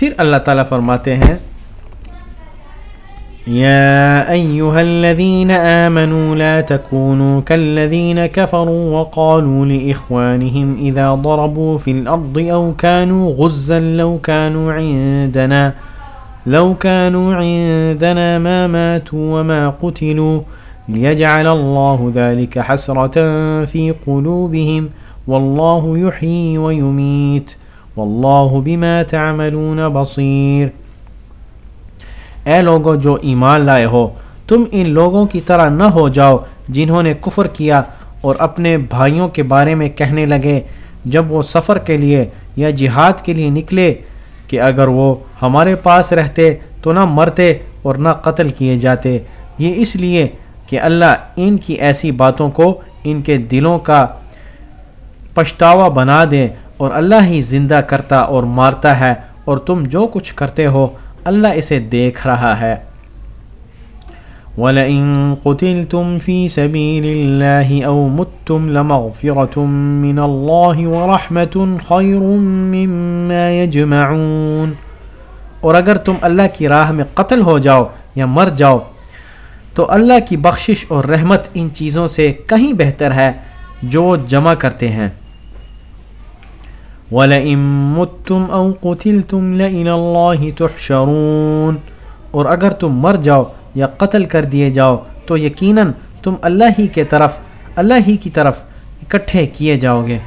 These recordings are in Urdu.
پھر اللہ تعالیٰ فرماتے ہیں يا أيها الذين آمنوا لا تكونوا كالذين كفروا وقالوا لإخوانهم إذا ضربوا في الأرض أو كانوا غزا لو كانوا عندنا، لو كانوا عندنا ما ماتوا وما قتلوا ليجعل الله ذلك حسرة في قلوبهم والله يحيي ويميت والله بما تعملون بصير اے لوگوں جو ایمان لائے ہو، تم ان لوگوں کی طرح نہ ہو جاؤ جنہوں نے کفر کیا اور اپنے بھائیوں کے بارے میں کہنے لگے جب وہ سفر کے لیے یا جہاد کے لیے نکلے کہ اگر وہ ہمارے پاس رہتے تو نہ مرتے اور نہ قتل کیے جاتے۔ یہ اس لیے کہ اللہ ان کی ایسی باتوں کو ان کے دلوں کا پچھتاوا بنا دے اور اللہ ہی زندہ کرتا اور مارتا ہے اور تم جو کچھ کرتے ہو، اللہ اسے دیکھ رہا ہے۔ وَلَئِن قُتِلْتُمْ فِي سَبِيلِ اللَّهِ أَوْ مُتْتُمْ لَمَغْفِرَةٌ مِّنَ اللَّهِ وَرَحْمَةٌ خَيْرٌ مِّمَّا يَجْمَعُونَ۔ اور اگر تم اللہ کی راہ میں قتل ہو جاؤ یا مر جاؤ، تو اللہ کی بخشش اور رحمت ان چیزوں سے کہیں بہتر ہے جو جمع کرتے ہیں۔ وَلَئِن مُتُّمْ أَوْ قُتِلْتُمْ لَإِلَى اللَّهِ تُحْشَرُونَ۔ اور اگر تم مر جاؤ یا قتل کر دیے جاؤ، تو یقیناً تم اللہ ہی کے طرف، اللہ ہی کی طرف اکٹھے کیے جاؤ گے۔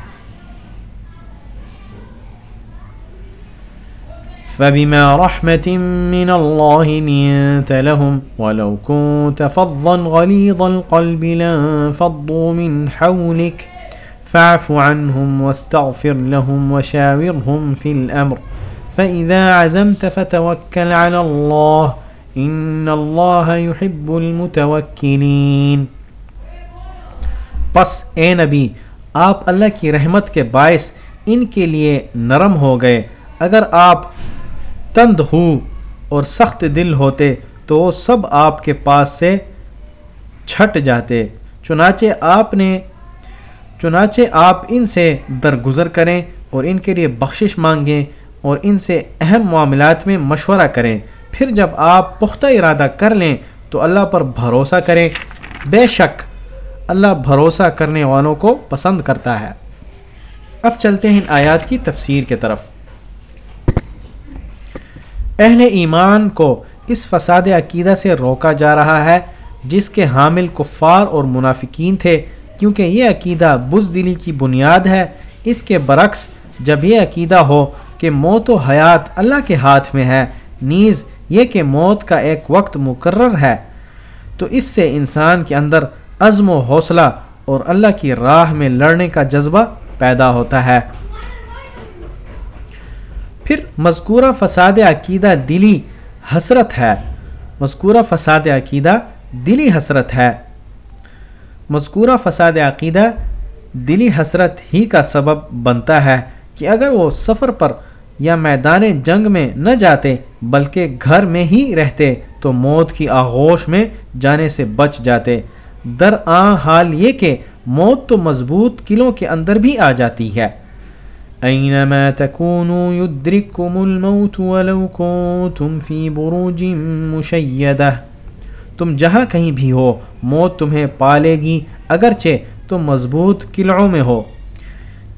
فبما رحمة من الله لنت لهم ولو كنت فظا غليظ القلب لانفضوا من حولك فاعف عنهم واستغفر لهم وشاورهم في الأمر. فإذا عزمت فتوكل على الله. إن الله يحب المتوكلين. پس اے نبی، آپ اللہ کی رحمت کے باعث ان کے لیے نرم ہو گئے. اگر آپ تند ہو اور سخت دل ہوتے تو وہ سب آپ کے پاس سے چھٹ جاتے. چنانچہ آپ نے چنانچہ آپ ان سے درگزر کریں اور ان کے لیے بخشش مانگیں اور ان سے اہم معاملات میں مشورہ کریں۔ پھر جب آپ پختہ ارادہ کر لیں تو اللہ پر بھروسہ کریں۔ بے شک اللہ بھروسہ کرنے والوں کو پسند کرتا ہے۔ اب چلتے ہیں ان آیات کی تفسیر کے طرف۔ اہل ایمان کو اس فساد عقیدہ سے روکا جا رہا ہے جس کے حامل کفار اور منافقین تھے۔ کیونکہ یہ عقیدہ بزدلی کی بنیاد ہے۔ اس کے برعکس، جب یہ عقیدہ ہو کہ موت و حیات اللہ کے ہاتھ میں ہے، نیز یہ کہ موت کا ایک وقت مقرر ہے۔ تو اس سے انسان کے اندر عزم و حوصلہ اور اللہ کی راہ میں لڑنے کا جذبہ پیدا ہوتا ہے۔ پھر مذکورہ فساد عقیدہ دلی حسرت ہے۔ مذکورہ فساد عقیدہ دلی حسرت ہے۔ مذکورہ فساد عقیدہ دلی حسرت ہی کا سبب بنتا ہے کہ اگر وہ سفر پر یا میدان جنگ میں نہ جاتے بلکہ گھر میں ہی رہتے تو موت کی آغوش میں جانے سے بچ جاتے۔ در آ حال یہ کہ موت تو مضبوط قلعوں کے اندر بھی آ جاتی ہے۔ اینما تکونوا یدرککم الموت ولو کنتم فی بروج مشیدہ۔ تم جہاں کہیں بھی ہو، موت تمہیں پالے گی، اگرچہ تم مضبوط قلعوں میں ہو۔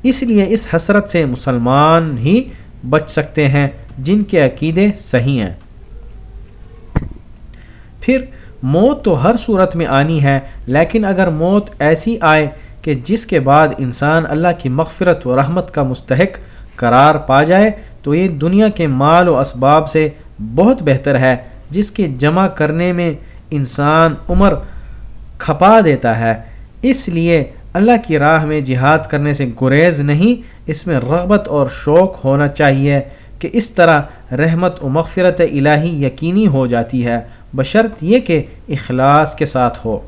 اس لیے اس حسرت سے مسلمان ہی بچ سکتے ہیں جن کے عقیدے صحیح ہیں۔ پھر موت تو ہر صورت میں آنی ہے، لیکن اگر موت ایسی آئے کہ جس کے بعد انسان اللہ کی مغفرت و رحمت کا مستحق قرار پا جائے، تو یہ دنیا کے مال و اسباب سے بہت بہتر ہے، جس کے جمع کرنے میں انسان عمر کھپا دیتا ہے۔ اس لیے اللہ کی راہ میں جہاد کرنے سے گریز نہیں، اس میں رغبت اور شوق ہونا چاہیے کہ اس طرح رحمت و مغفرت الہی یقینی ہو جاتی ہے۔ بشرط یہ کہ اخلاص کے ساتھ ہو۔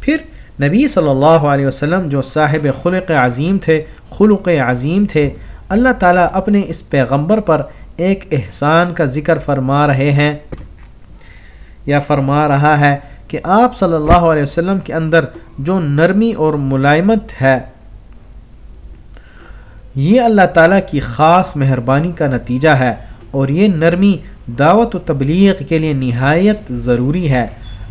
پھر نبی صلی اللہ علیہ وسلم جو صاحب خلق عظیم تھے، خلق عظیم تھے، اللہ تعالیٰ اپنے اس پیغمبر پر ایک احسان کا ذکر فرما رہے ہیں۔ یا فرما رہا ہے کہ آپ صلی اللہ علیہ وسلم کے اندر جو نرمی اور ملائمت ہے، یہ اللہ تعالیٰ کی خاص مہربانی کا نتیجہ ہے اور یہ نرمی دعوت و تبلیغ کے لیے نہایت ضروری ہے۔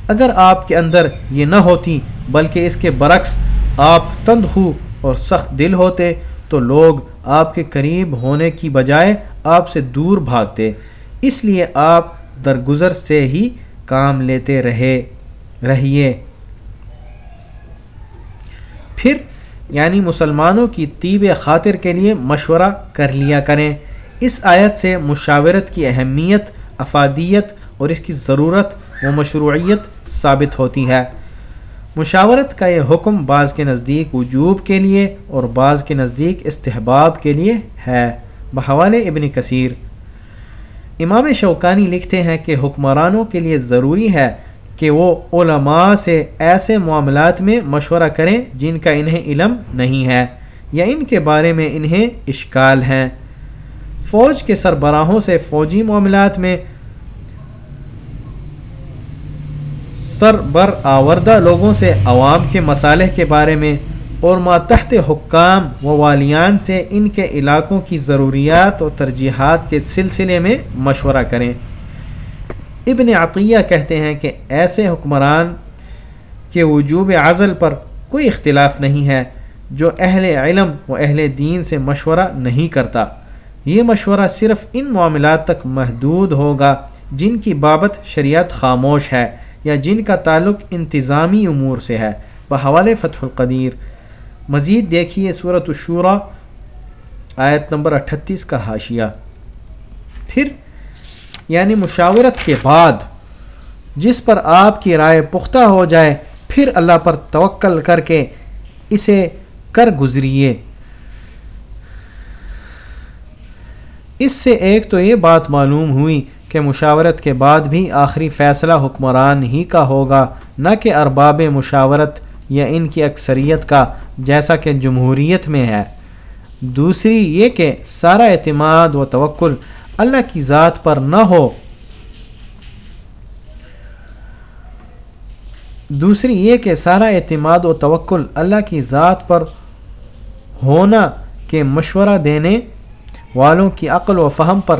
اگر آپ کے اندر یہ نہ ہوتی، بلکہ اس کے برعکس آپ تند ہو اور سخت دل ہوتے، تو لوگ آپ کے قریب ہونے کی بجائے آپ سے دور بھاگتے۔ اس لیے آپ درگزر سے ہی کام لیتے رہے، رہیے۔ پھر یعنی مسلمانوں کی طیب خاطر کے لیے مشورہ کر لیا کریں۔ اس آیت سے مشاورت کی اہمیت، افادیت اور اس کی ضرورت و مشروعیت ثابت ہوتی ہے۔ مشاورت کا یہ حکم بعض کے نزدیک وجوب کے لیے اور بعض کے نزدیک استحباب کے لیے ہے۔ بحوال ابن کثیر امام شوکانی لکھتے ہیں کہ حکمرانوں کے لیے ضروری ہے کہ وہ علماء سے ایسے معاملات میں مشورہ کریں جن کا انہیں علم نہیں ہے یا ان کے بارے میں انہیں اشکال ہیں۔ فوج کے سربراہوں سے فوجی معاملات میں سر بر آوردہ لوگوں سے عوام کے مسالح کے بارے میں اور ماتحت حکام و والیان سے ان کے علاقوں کی ضروریات و ترجیحات کے سلسلے میں مشورہ کریں۔ ابن عطیہ کہتے ہیں کہ ایسے حکمران کے وجوب عزل پر کوئی اختلاف نہیں ہے جو اہل علم و اہل دین سے مشورہ نہیں کرتا۔ یہ مشورہ صرف ان معاملات تک محدود ہوگا جن کی بابت شریعت خاموش ہے یا جن کا تعلق انتظامی امور سے ہے۔ بحوال فتح القدیر مزید دیکھیے صورت الشورا، آیت نمبر اٹھتیس کا حاشیہ۔ پھر یعنی مشاورت کے بعد، جس پر آپ کی رائے پختہ ہو جائے، پھر اللہ پر توکل کر کے اسے کر گزریے۔ اس سے ایک تو یہ بات معلوم ہوئی کہ مشاورت کے بعد بھی آخری فیصلہ حکمران ہی کا ہوگا، نہ کہ ارباب مشاورت یا ان کی اکثریت کا۔ جیسا کہ جمہوریت میں ہے۔ دوسری یہ کہ سارا اعتماد و توکل اللہ کی ذات پر نہ ہو۔ دوسری یہ کہ سارا اعتماد و توکل اللہ کی ذات پر ہونا کے مشورہ دینے والوں کی عقل و فہم پر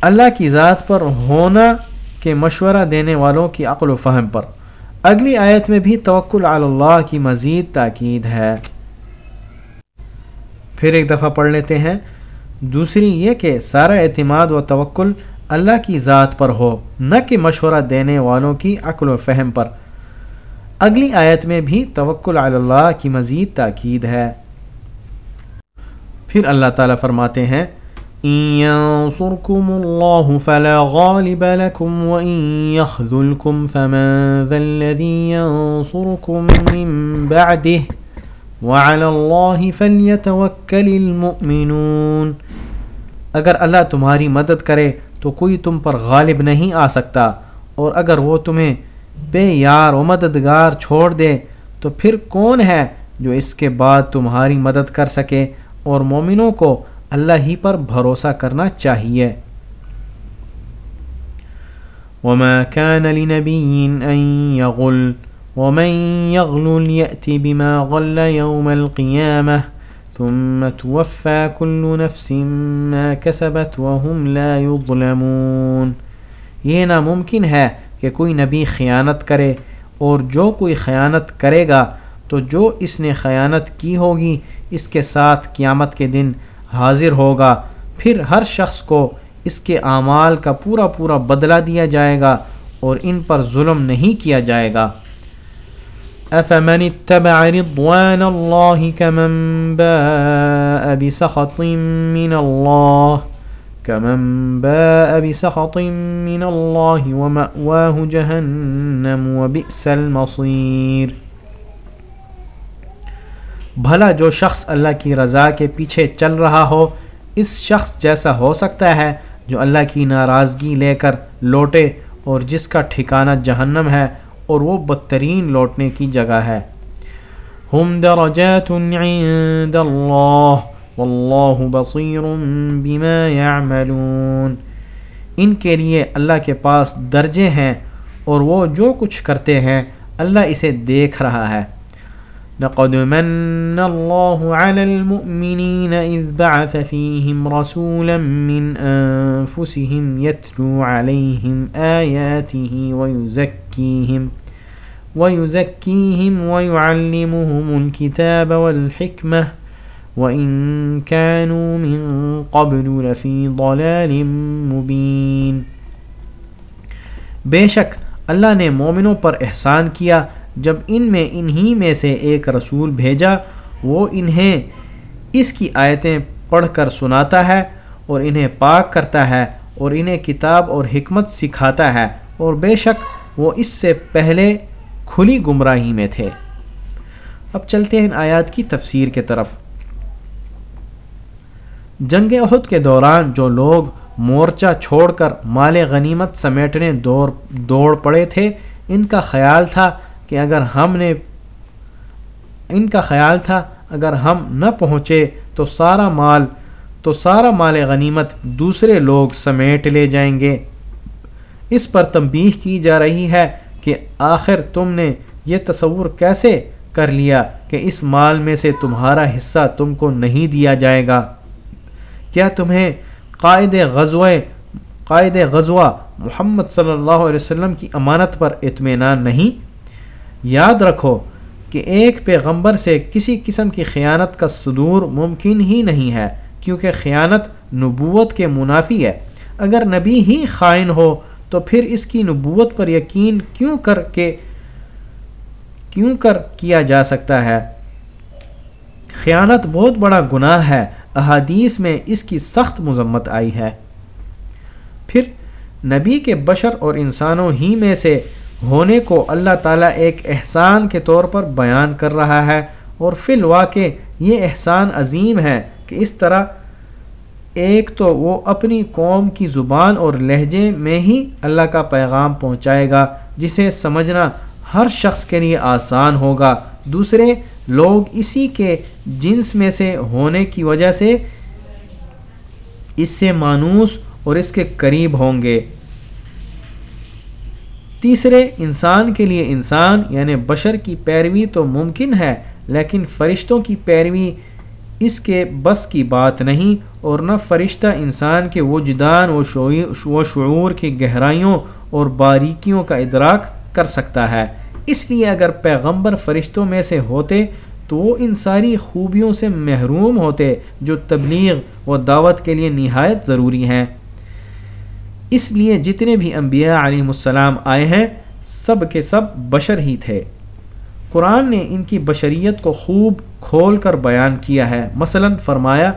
اللہ کی ذات پر ہونا کے مشورہ دینے والوں کی عقل و فہم پر۔ اگلی آیت میں بھی توکل اللہ کی مزید تاکید ہے۔ پھر ایک دفعہ پڑھ لیتے ہیں۔ دوسری یہ کہ سارا اعتماد و توکل اللہ کی ذات پر ہو، نہ کہ مشورہ دینے والوں کی عقل و فہم پر۔ اگلی آیت میں بھی توکل اللہ کی مزید تاکید ہے۔ پھر اللہ تعالیٰ فرماتے ہیں ينصركم الله فلا غالب لكم وإن يخذلكم فمن ذا الذي ينصركم من بعده وعلى الله فليتوكل المؤمنون۔ اگر اللہ تمہاری مدد کرے تو کوئی تم پر غالب نہیں آ سکتا، اور اگر وہ تمہیں بے یار و مددگار چھوڑ دے تو پھر کون ہے جو اس کے بعد تمہاری مدد کر سکے اور مومنوں کو اللہ ہی پر بھروسہ کرنا چاہیے۔ وما كان لنبي أن يغل، ومن يغل يأتي بما غل يوم القيامة، ثم توفى كل نفس ما كسبت وهم لا يظلمون۔ یہ ناممکن ہے کہ کوئی نبی خیانت کرے اور جو کوئی خیانت کرے گا تو جو اس نے خیانت کی ہوگی، اس کے ساتھ قیامت کے دن حاضر ہوگا، پھر ہر شخص کو اس کے اعمال کا پورا پورا بدلہ دیا جائے گا اور ان پر ظلم نہیں کیا جائے گا۔ افمن اتبع رضوان الله كمن باء بسخط من الله كمن باء بسخط من الله ومأواه جهنم وبئس المصير بھلا جو شخص اللہ کی رضا کے پیچھے چل رہا ہو، اس شخص جیسا ہو سکتا ہے جو اللہ کی ناراضگی لے کر لوٹے اور جس کا ٹھکانہ جہنم ہے اور وہ بدترین لوٹنے کی جگہ ہے۔ ہم درجات عند اللہ، واللہ بصیر بما يعملون ان کے لیے اللہ کے پاس درجے ہیں اور وہ جو کچھ کرتے ہیں، اللہ اسے دیکھ رہا ہے۔ لقد من الله على المؤمنين إذ بعث فيهم رسولا من أنفسهم يتلو عليهم آياته ويزكيهم ويزكيهم ويعلمهم الكتاب والحكمة وَإِن كَانُوا مِن قَبْلُ لَفِي ضَلَالٍ مُبِينٍ۔ بے شک اللہ نے مومنوں پر احسان کیا جب ان میں انہی میں سے ایک رسول بھیجا، وہ انہیں اس کی آیتیں پڑھ کر سناتا ہے اور انہیں پاک کرتا ہے اور انہیں کتاب اور حکمت سکھاتا ہے اور بے شک وہ اس سے پہلے کھلی گمراہی میں تھے۔ اب چلتے ہیں ان آیات کی تفسیر کے طرف۔ جنگ عہد کے دوران جو لوگ مورچہ چھوڑ کر مال غنیمت سمیٹنے دوڑ دوڑ پڑے تھے، ان کا خیال تھا کہ اگر ہم نے ان کا خیال تھا، اگر ہم نہ پہنچے تو سارا مال، تو سارا مال غنیمت دوسرے لوگ سمیٹ لے جائیں گے۔ اس پر تنبیہ کی جا رہی ہے کہ آخر تم نے یہ تصور کیسے کر لیا کہ اس مال میں سے تمہارا حصہ تم کو نہیں دیا جائے گا؟ کیا تمہیں قائد غزوہ قائد غزوہ محمد صلی اللہ علیہ وسلم کی امانت پر اطمینان نہیں؟ یاد رکھو کہ ایک پیغمبر سے کسی قسم کی خیانت کا صدور ممکن ہی نہیں ہے، کیونکہ خیانت نبوت کے منافی ہے۔ اگر نبی ہی خائن ہو تو پھر اس کی نبوت پر یقین کیوں کر کے کیوں کر کیا جا سکتا ہے؟ خیانت بہت بڑا گناہ ہے۔ احادیث میں اس کی سخت مذمت آئی ہے۔ پھر نبی کے بشر اور انسانوں ہی میں سے ہونے کو اللہ تعالیٰ ایک احسان کے طور پر بیان کر رہا ہے اور فی الواقع یہ احسان عظیم ہے کہ اس طرح ایک تو وہ اپنی قوم کی زبان اور لہجے میں ہی اللہ کا پیغام پہنچائے گا، جسے سمجھنا ہر شخص کے لیے آسان ہوگا۔ دوسرے، لوگ اسی کے جنس میں سے ہونے کی وجہ سے اس سے مانوس اور اس کے قریب ہوں گے۔ تیسرے، انسان کے لیے انسان یعنی بشر کی پیروی تو ممکن ہے، لیکن فرشتوں کی پیروی اس کے بس کی بات نہیں، اور نہ فرشتہ انسان کے وجدان و شعور کی گہرائیوں اور باریکیوں کا ادراک کر سکتا ہے۔ اس لیے اگر پیغمبر فرشتوں میں سے ہوتے، تو وہ ان ساری خوبیوں سے محروم ہوتے، جو تبلیغ و دعوت کے لیے نہایت ضروری ہیں۔ اس لیے جتنے بھی انبیاء علیہ السلام آئے ہیں، سب کے سب بشر ہی تھے۔ قرآن نے ان کی بشریت کو خوب کھول کر بیان کیا ہے۔ مثلا فرمایا،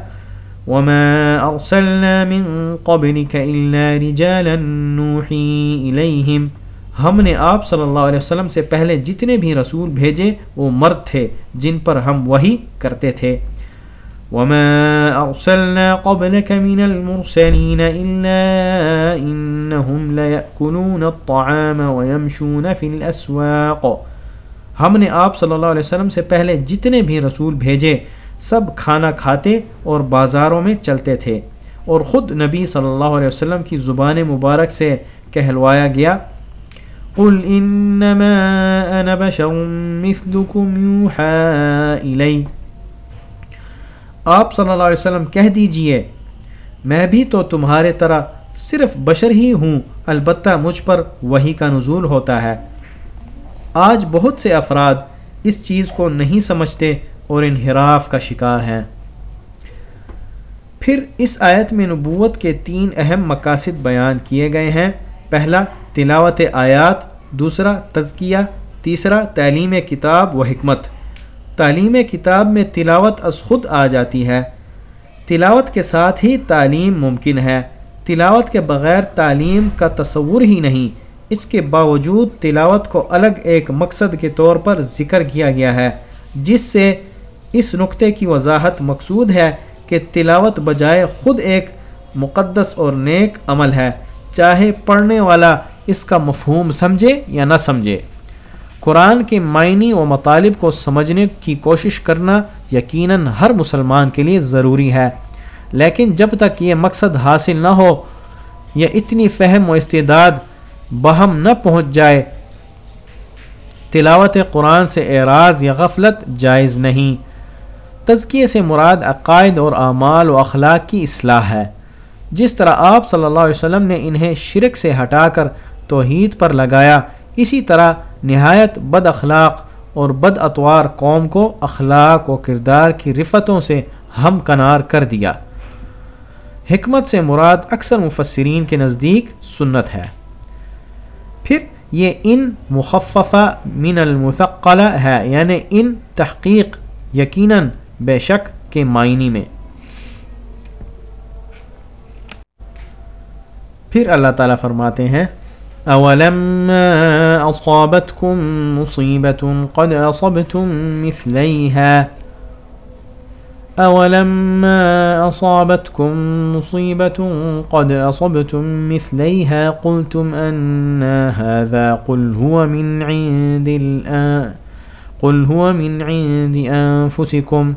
وما ارسلنا من قبلك الا رجالا نوحي اليهم ہم نے آپ صلی اللہ علیہ وسلم سے پہلے جتنے بھی رسول بھیجے، وہ مرد تھے، جن پر ہم وہی کرتے تھے۔ وما ارسلنا قبلك من المرسلين الا انهم ليأكلون الطعام ويمشون في الاسواق ہم نے آپ صلی اللہ علیہ وسلم سے پہلے جتنے بھی رسول بھیجے، سب کھانا کھاتے اور بازاروں میں چلتے تھے۔ اور خود نبی صلی اللہ علیہ وسلم کی زبان مبارک سے کہلوایا گیا، قل انما انا بشر مثلكم يوحى الي آپ صلی اللہ علیہ وسلم کہہ دیجیے، میں بھی تو تمہارے طرح صرف بشر ہی ہوں، البتہ مجھ پر وہی کا نزول ہوتا ہے۔ آج بہت سے افراد اس چیز کو نہیں سمجھتے اور انحراف کا شکار ہیں۔ پھر اس آیت میں نبوت کے تین اہم مقاصد بیان کیے گئے ہیں۔ پہلا، تلاوت آیات، دوسرا، تزکیہ، تیسرا، تعلیم کتاب و حکمت۔ تعلیم کتاب میں تلاوت از خود آ جاتی ہے۔ تلاوت کے ساتھ ہی تعلیم ممکن ہے۔ تلاوت کے بغیر تعلیم کا تصور ہی نہیں۔ اس کے باوجود تلاوت کو الگ ایک مقصد کے طور پر ذکر کیا گیا ہے، جس سے اس نقطے کی وضاحت مقصود ہے کہ تلاوت بجائے خود ایک مقدس اور نیک عمل ہے، چاہے پڑھنے والا اس کا مفہوم سمجھے یا نہ سمجھے۔ قرآن کے معنی و مطالب کو سمجھنے کی کوشش کرنا یقیناً ہر مسلمان کے لیے ضروری ہے۔ لیکن جب تک یہ مقصد حاصل نہ ہو، یا اتنی فہم و استعداد بہم نہ پہنچ جائے، تلاوت قرآن سے اعراض یا غفلت جائز نہیں۔ تزکیے سے مراد عقائد اور اعمال و اخلاق کی اصلاح ہے۔ جس طرح آپ صلی اللہ علیہ وسلم نے انہیں شرک سے ہٹا کر توحید پر لگایا، اسی طرح نہایت بد اخلاق اور بد اتوار قوم کو اخلاق و کردار کی رفتوں سے ہم کنار کر دیا۔ حکمت سے مراد اکثر مفسرین کے نزدیک سنت ہے۔ پھر یہ ان مخففہ من المثقلہ ہے یعنی ان تحقیق یقیناً بے شک کے معنی میں۔ پھر اللہ تعالیٰ فرماتے ہیں اولما اصابتكم مصيبة قد اصبتم مثليها اولما اصابتكم مصيبة قد اصبتم مثليها قلتم ان هذا قل هو من عند الآن قل هو من عند انفسكم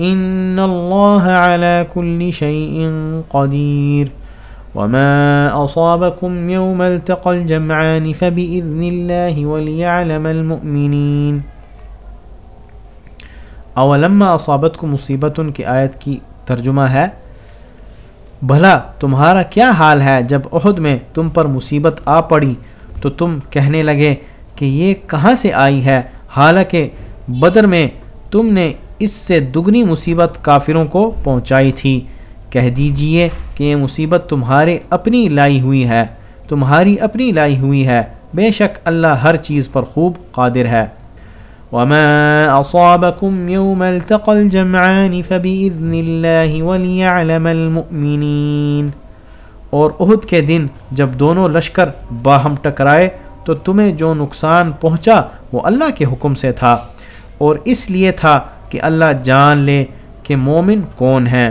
ان الله على كل شيء قدير. وما أصابكم يوم التقى الجمعان فبإذن الله وليعلم المؤمنين۔ اولما اصابت کو مصیبت ان کی آیت کی ترجمہ ہے، بھلا تمہارا کیا حال ہے جب عہد میں تم پر مصیبت آ پڑی تو تم کہنے لگے کہ یہ کہاں سے آئی ہے؟ حالانکہ بدر میں تم نے اس سے دگنی مصیبت کافروں کو پہنچائی تھی۔ کہہ دیجیے کہ یہ مصیبت تمہارے اپنی لائی ہوئی ہے، تمہاری اپنی لائی ہوئی ہے۔ بے شک اللہ ہر چیز پر خوب قادر ہے۔ وما اصابكم يوم التقى الجمعان فبإذن الله وليعلم المؤمنين۔ اور احد کے دن جب دونوں لشکر باہم ٹکرائے، تو تمہیں جو نقصان پہنچا وہ اللہ کے حکم سے تھا۔ اور اس لیے تھا کہ اللہ جان لے کہ مومن کون ہیں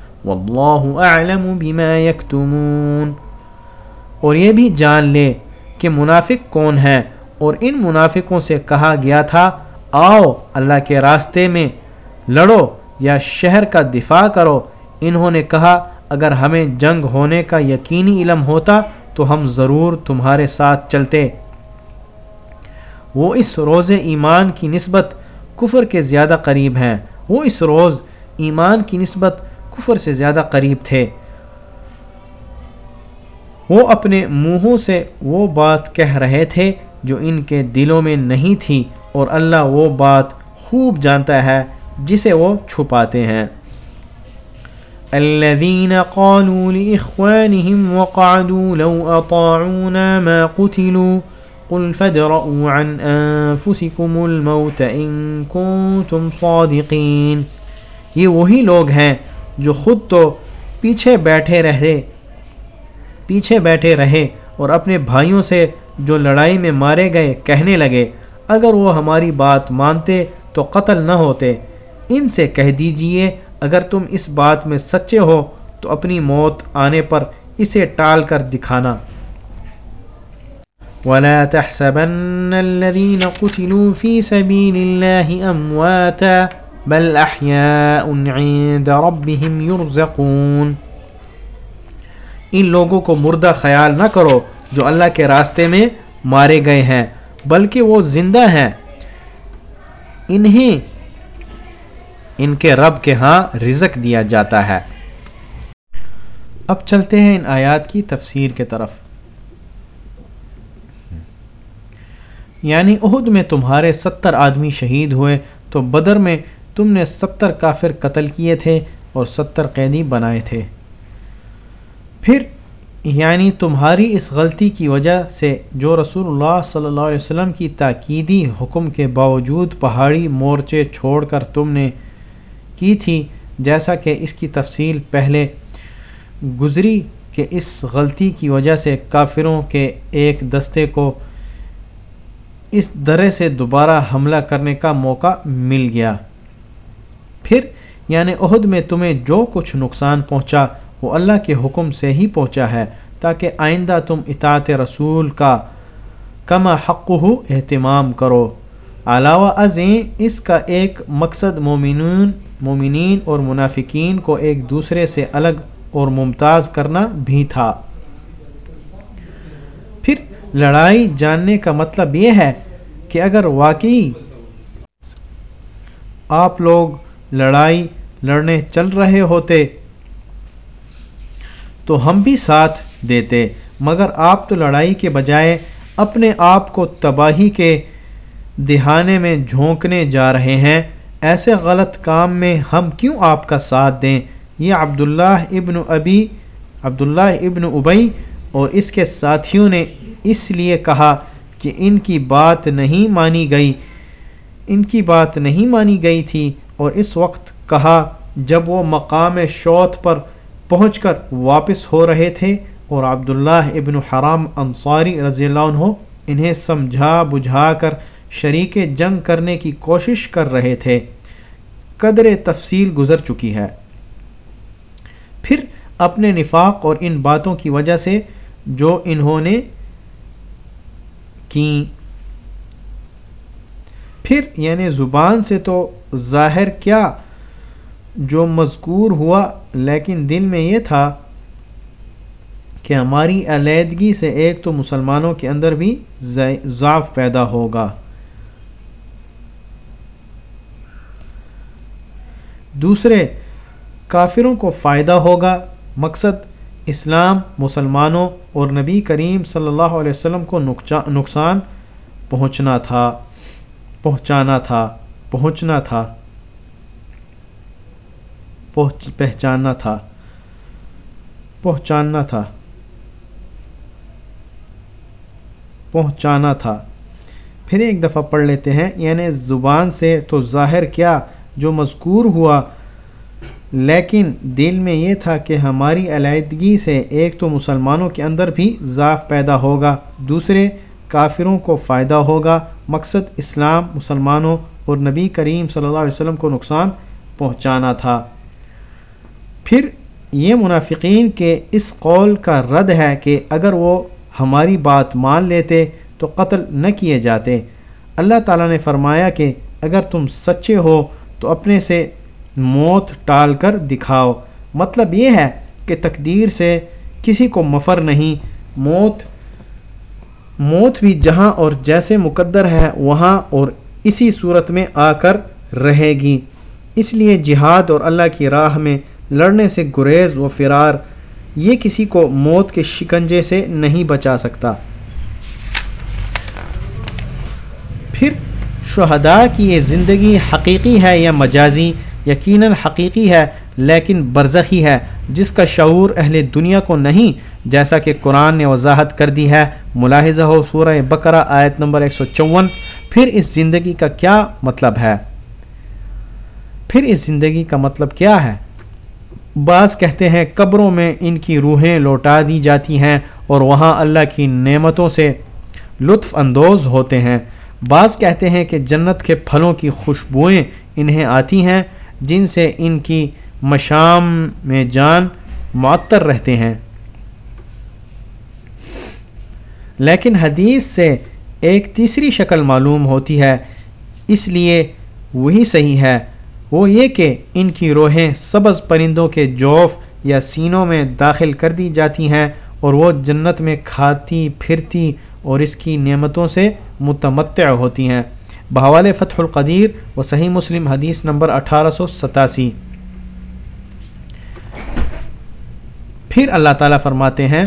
واللہ اعلم بما یکتمون۔ اور یہ بھی جان لے کہ منافق کون ہے اور ان منافقوں سے کہا گیا تھا، آؤ اللہ کے راستے میں لڑو یا شہر کا دفاع کرو۔ انہوں نے کہا، اگر ہمیں جنگ ہونے کا یقینی علم ہوتا تو ہم ضرور تمہارے ساتھ چلتے۔ وہ اس روز ایمان کی نسبت کفر کے زیادہ قریب ہیں۔ وہ اس روز ایمان کی نسبت کفر سے زیادہ قریب تھے۔ وہ اپنے منہوں سے وہ بات کہہ رہے تھے جو ان کے دلوں میں نہیں تھی اور اللہ وہ بات خوب جانتا ہے جسے وہ چھپاتے ہیں۔ الذين قالوا لإخوانهم وقعدوا لو أطاعونا ما قتلوا، قل فادرؤوا عن أنفسكم الموت إن كنتم صادقين۔ یہ وہی لوگ ہیں جو خود تو پیچھے بیٹھے رہے، پیچھے بیٹھے رہے اور اپنے بھائیوں سے جو لڑائی میں مارے گئے کہنے لگے، اگر وہ ہماری بات مانتے تو قتل نہ ہوتے۔ ان سے کہہ دیجیے، اگر تم اس بات میں سچے ہو تو اپنی موت آنے پر اسے ٹال کر دکھانا۔ ولا تحسبن الذين قتلوا في سبيل الله امواتا بل احیاء عند ربهم يرزقون۔ ان لوگوں کو مردہ خیال نہ کرو جو اللہ کے راستے میں مارے گئے ہیں، بلکہ وہ زندہ ہیں۔ انہیں ان کے رب کے ہاں رزق دیا جاتا ہے۔ اب چلتے ہیں ان آیات کی تفسیر کے طرف۔ یعنی عہد میں تمہارے ستر آدمی شہید ہوئے تو بدر میں تم نے ستر کافر قتل کیے تھے اور ستر قیدی بنائے تھے۔ پھر یعنی تمہاری اس غلطی کی وجہ سے جو رسول اللہ صلی اللہ علیہ وسلم کی تاکیدی حکم کے باوجود پہاڑی مورچے چھوڑ کر تم نے کی تھی، جیسا کہ اس کی تفصیل پہلے گزری کہ اس غلطی کی وجہ سے کافروں کے ایک دستے کو اس درے سے دوبارہ حملہ کرنے کا موقع مل گیا۔ پھر یعنی عہد میں تمہیں جو کچھ نقصان پہنچا وہ اللہ کے حکم سے ہی پہنچا ہے تاکہ آئندہ تم اطاعت رسول کا کم حق اہتمام کرو۔ علاوہ ازیں اس کا ایک مقصد مومنون، مومنین اور منافقین کو ایک دوسرے سے الگ اور ممتاز کرنا بھی تھا۔ پھر لڑائی جاننے کا مطلب یہ ہے کہ اگر واقعی آپ لوگ لڑائی لڑنے چل رہے ہوتے تو ہم بھی ساتھ دیتے، مگر آپ تو لڑائی کے بجائے اپنے آپ کو تباہی کے دہانے میں جھونکنے جا رہے ہیں۔ ایسے غلط کام میں ہم کیوں آپ کا ساتھ دیں؟ یہ عبداللہ ابن ابی، عبداللہ ابن ابئی اور اس کے ساتھیوں نے اس لیے کہا کہ ان کی بات نہیں مانی گئی۔ ان کی بات نہیں مانی گئی تھی۔ اور اس وقت کہا جب وہ مقام شوت پر پہنچ کر واپس ہو رہے تھے اور عبداللہ ابن حرام انصاری رضی اللہ عنہ انہیں سمجھا بجھا کر شریک جنگ کرنے کی کوشش کر رہے تھے، قدر تفصیل گزر چکی ہے۔ پھر اپنے نفاق اور ان باتوں کی وجہ سے جو انہوں نے کی پھر یعنی زبان سے تو ظاہر کیا جو مذکور ہوا، لیکن دل میں یہ تھا کہ ہماری علیحدگی سے ایک تو مسلمانوں کے اندر بھی ضعف پیدا ہوگا۔ دوسرے، کافروں کو فائدہ ہوگا۔ مقصد، اسلام، مسلمانوں اور نبی کریم صلی اللہ علیہ وسلم کو نقصان پہنچنا تھا۔ پہنچانا تھا، پہنچنا تھا۔ پہچاننا تھا۔ پہنچانا تھا۔ پہنچانا تھا۔ پھر ایک دفعہ پڑھ لیتے ہیں یعنی زبان سے تو ظاہر کیا جو مذکور ہوا، لیکن دل میں یہ تھا کہ ہماری علیحدگی سے ایک تو مسلمانوں کے اندر بھی ضعف پیدا ہوگا، دوسرے کافروں کو فائدہ ہوگا۔ مقصد اسلام، مسلمانوں اور نبی کریم صلی اللہ علیہ وسلم کو نقصان پہنچانا تھا۔ پھر یہ منافقین کے اس قول کا رد ہے کہ اگر وہ ہماری بات مان لیتے تو قتل نہ کیے جاتے۔ اللہ تعالیٰ نے فرمایا کہ اگر تم سچے ہو تو اپنے سے موت ٹال کر دکھاؤ۔ مطلب یہ ہے کہ تقدیر سے کسی کو مفر نہیں، موت موت بھی جہاں اور جیسے مقدر ہے، وہاں اور اسی صورت میں آ کر رہے گی۔ اس لیے جہاد اور اللہ کی راہ میں لڑنے سے گریز و فرار، یہ کسی کو موت کے شکنجے سے نہیں بچا سکتا۔ پھر شہداء کی یہ زندگی حقیقی ہے یا مجازی؟ یقیناً حقیقی ہے، لیکن برزخی ہے۔ جس کا شعور اہل دنیا کو نہیں جیسا کہ قرآن نے وضاحت کر دی ہے، ملاحظہ ہو سورہ بقرہ آیت نمبر 154 پھر اس زندگی کا کیا مطلب ہے؟ پھر اس زندگی کا مطلب کیا ہے؟ بعض کہتے ہیں قبروں میں ان کی روحیں لوٹا دی جاتی ہیں اور وہاں اللہ کی نعمتوں سے لطف اندوز ہوتے ہیں۔ بعض کہتے ہیں کہ جنت کے پھلوں کی خوشبوئیں انہیں آتی ہیں، جن سے ان کی مشام میں جان معطر رہتے ہیں۔ لیکن حدیث سے ایک تیسری شکل معلوم ہوتی ہے۔ اس لیے وہی صحیح ہے۔ وہ یہ کہ ان کی روحیں سبز پرندوں کے جوف یا سینوں میں داخل کر دی جاتی ہیں اور وہ جنت میں کھاتی، پھرتی اور اس کی نعمتوں سے متمتع ہوتی ہیں۔ بحوال فتح القدیر و صحیح مسلم حدیث نمبر اٹھارہ سو ستاسی۔ پھر اللہ تعالیٰ فرماتے ہیں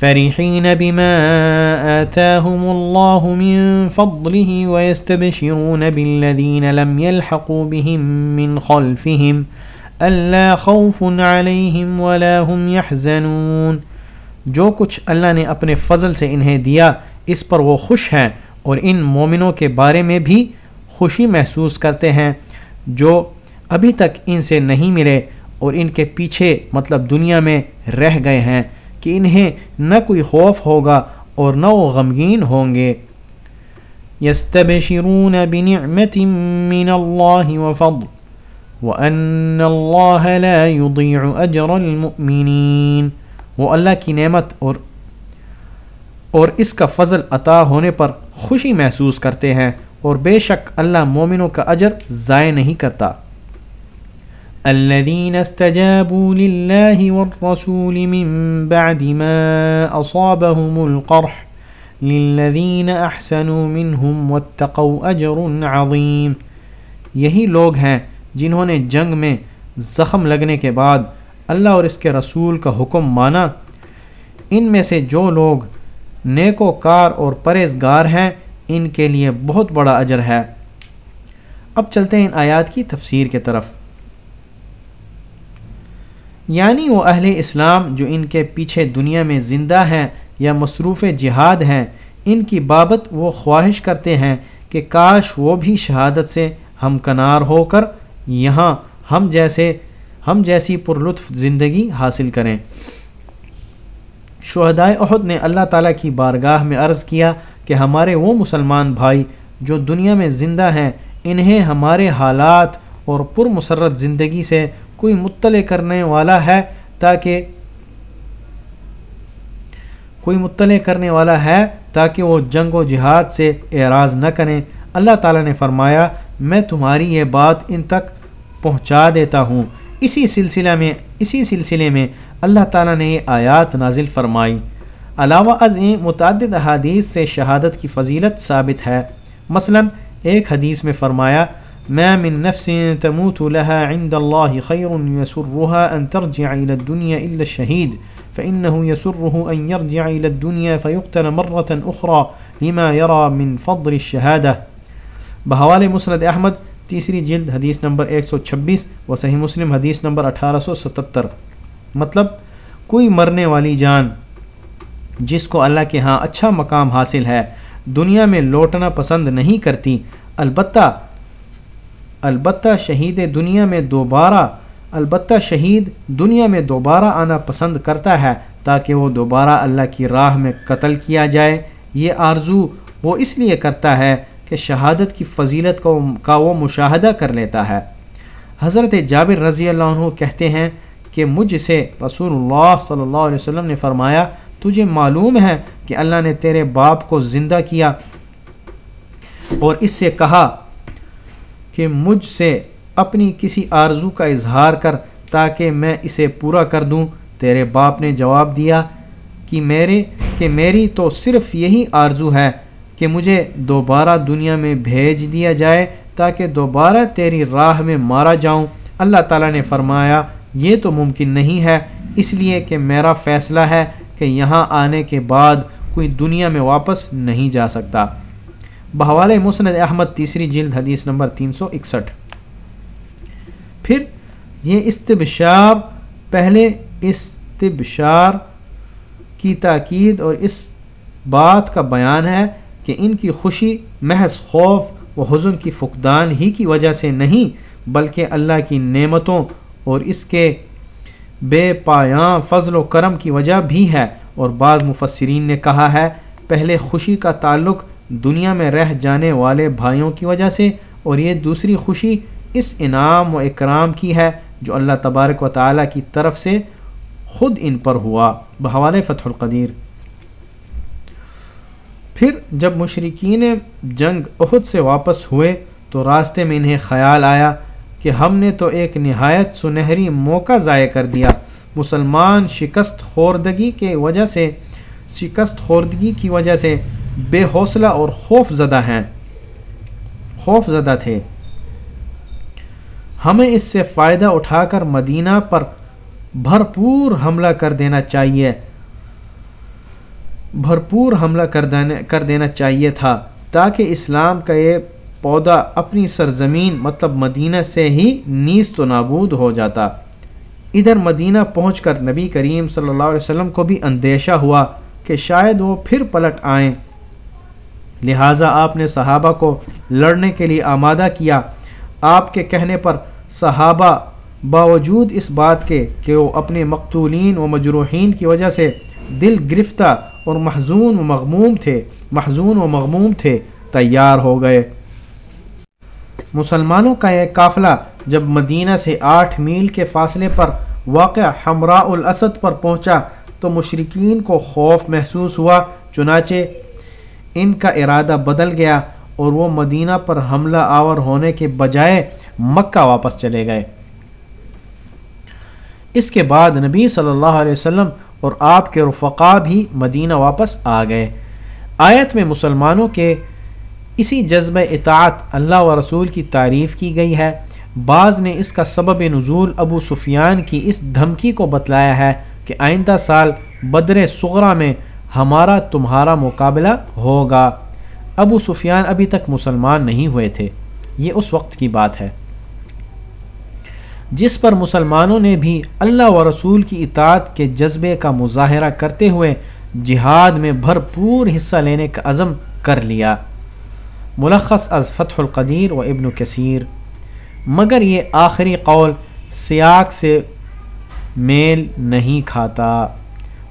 فرحين بما آتاهم الله من فضله ويستبشرون بالذين لم يلحقوا بهم من خلفهم ألا خوف عليهم ولا هم يحزنون۔ جو کچھ اللہ نے اپنے فضل سے انہیں دیا، اس پر وہ خوش ہیں اور ان مومنوں کے بارے میں بھی خوشی محسوس کرتے ہیں۔ جو ابھی تک ان سے نہیں ملے اور ان کے پیچھے مطلب دنیا میں رہ گئے ہیں۔ کہ انہیں نہ کوئی خوف ہوگا اور نہ وہ غمگین ہوں گے۔ يستبشرون بنعمة من الله وفضل وأن الله لا يضيع أجر المؤمنين۔ وہ اللہ کی نعمت اور اور اس کا فضل عطا ہونے پر خوشی محسوس کرتے ہیں اور بے شک اللہ مومنوں کا اجر ضائع نہیں کرتا۔ الذين استجابوا لله والرسول من بعد ما أصابهم القرح للذين أحسنوا منهم واتقوا أجر عظيم۔ یہی لوگ ہیں جنہوں نے جنگ میں زخم لگنے کے بعد اللہ اور اس کے رسول کا حکم مانا۔ ان میں سے جو لوگ نیک و کار اور پرہیزگار ہیں، ان کے لیے بہت بڑا اجر ہے۔ اب چلتے ہیں ان آیات کی تفسیر کے طرف۔ یعنی وہ اہل اسلام جو ان کے پیچھے دنیا میں زندہ ہیں یا مصروف جہاد ہیں، ان کی بابت وہ خواہش کرتے ہیں کہ کاش وہ بھی شہادت سے ہم کنار ہو کر یہاں ہم جیسے، ہم جیسی پرلطف زندگی حاصل کریں۔ شہدائے عہد نے اللہ تعالیٰ کی بارگاہ میں عرض کیا کہ ہمارے وہ مسلمان بھائی جو دنیا میں زندہ ہیں، انہیں ہمارے حالات اور پر مسرت زندگی سے کوئی مطلع کرنے والا ہے تاکہ کوئی مطلع کرنے والا ہے تاکہ وہ جنگ و جہاد سے اعراض نہ کریں۔ اللہ تعالیٰ نے فرمایا، میں تمہاری یہ بات ان تک پہنچا دیتا ہوں۔ اسی سلسلہ میں، اسی سلسلے میں اللہ تعالیٰ نے یہ آیات نازل فرمائی۔ علاوہ از این متعدد احادیث سے شہادت کی فضیلت ثابت ہے۔ مثلا، ایک حدیث میں فرمایا ما من نفس تموت لها عند الله خير يسرها أن ترجع إلى الدنيا إلا الشهيد فإنه يسره أن يرجع إلى الدنيا فيقتل مرة أخرى لما يرى من فضل الشهادة بحوال مسند احمد، تیسری جلد، حدیث نمبر 126 و صحیح مسلم، حدیث نمبر 1877 مطلب کوئی مرنے والی جان جس کو اللہ کے ہاں اچھا مقام حاصل ہے، دنیا میں لوٹنا پسند نہیں کرتی، البتہ البتہ شہید دنیا میں دوبارہ، البتہ شہید دنیا میں دوبارہ آنا پسند کرتا ہے تاکہ وہ دوبارہ اللہ کی راہ میں قتل کیا جائے۔ یہ آرزو وہ اس لیے کرتا ہے کہ شہادت کی فضیلت کو کا وہ مشاہدہ کر لیتا ہے۔ حضرت جابر رضی اللہ عنہ کہتے ہیں کہ مجھ سے رسول اللہ صلی اللہ علیہ وسلم نے فرمایا، تجھے معلوم ہے کہ اللہ نے تیرے باپ کو زندہ کیا اور اس سے کہا کہ مجھ سے اپنی کسی آرزو کا اظہار کر تاکہ میں اسے پورا کر دوں۔ تیرے باپ نے جواب دیا کہ میرے، کہ میری تو صرف یہی آرزو ہے کہ مجھے دوبارہ دنیا میں بھیج دیا جائے تاکہ دوبارہ تیری راہ میں مارا جاؤں۔ اللہ تعالیٰ نے فرمایا، یہ تو ممکن نہیں ہے، اس لیے کہ میرا فیصلہ ہے کہ یہاں آنے کے بعد کوئی دنیا میں واپس نہیں جا سکتا۔ بحوال مسند احمد تیسری جلد حدیث نمبر تین سو اکسٹھ۔ پھر یہ استبشار، پہلے استبشار کی تاکید اور اس بات کا بیان ہے کہ ان کی خوشی، محض خوف و حزن کی فقدان ہی کی وجہ سے نہیں، بلکہ اللہ کی نعمتوں اور اس کے بے پایاں فضل و کرم کی وجہ بھی ہے۔ اور بعض مفسرین نے کہا ہے، پہلے خوشی کا تعلق دنیا میں رہ جانے والے بھائیوں کی وجہ سے اور یہ دوسری خوشی اس انعام و اکرام کی ہے جو اللہ تبارک و تعالیٰ کی طرف سے خود ان پر ہوا۔ بحوال فتح القدیر۔ پھر جب مشرقین جنگ عہد سے واپس ہوئے تو راستے میں انہیں خیال آیا کہ ہم نے تو ایک نہایت سنہری موقع ضائع کر دیا۔ مسلمان شکست خوردگی کے وجہ سے، شکست خوردگی کی وجہ سے بے حوصلہ اور خوف زدہ ہیں۔ خوف زدہ تھے۔ ہمیں اس سے فائدہ اٹھا کر مدینہ پر بھرپور حملہ کر دینا چاہیے۔ بھرپور حملہ کر دینا چاہیے تھا تاکہ اسلام کا یہ پودا اپنی سرزمین مطلب مدینہ سے ہی نیز تو نابود ہو جاتا۔ ادھر مدینہ پہنچ کر نبی کریم صلی اللہ علیہ وسلم کو بھی اندیشہ ہوا کہ شاید وہ پھر پلٹ آئیں۔ لہٰذا آپ نے صحابہ کو لڑنے کے لیے آمادہ کیا۔ آپ کے کہنے پر صحابہ باوجود اس بات کے کہ وہ اپنے مقتولین و مجروحین کی وجہ سے دل گرفتہ اور محضون و مغموم تھے محضون و مغموم تھے، تیار ہو گئے۔ مسلمانوں کا یہ قافلہ جب مدینہ سے آٹھ میل کے فاصلے پر واقع ہمراء الاسد پر پہنچا تو مشرقین کو خوف محسوس ہوا، چنانچہ ان کا ارادہ بدل گیا اور وہ مدینہ پر حملہ آور ہونے کے بجائے مکہ واپس چلے گئے۔ اس کے بعد نبی صلی اللہ علیہ وسلم اور آپ کے رفقا بھی مدینہ واپس آ گئے۔ آیت میں مسلمانوں کے اسی جذبہ اطاعت اللہ و رسول کی تعریف کی گئی ہے۔ بعض نے اس کا سبب نزول ابو سفیان کی اس دھمکی کو بتلایا ہے کہ آئندہ سال بدر سغرا میں ہمارا تمہارا مقابلہ ہوگا۔ ابو سفیان ابھی تک مسلمان نہیں ہوئے تھے۔ یہ اس وقت کی بات ہے۔ جس پر مسلمانوں نے بھی اللہ و رسول کی اطاعت کے جذبے کا مظاہرہ کرتے ہوئے جہاد میں بھرپور حصہ لینے کا عزم کر لیا۔ ملخص از فتح القدیر و ابن کثیر۔ مگر یہ آخری قول سیاق سے میل نہیں کھاتا۔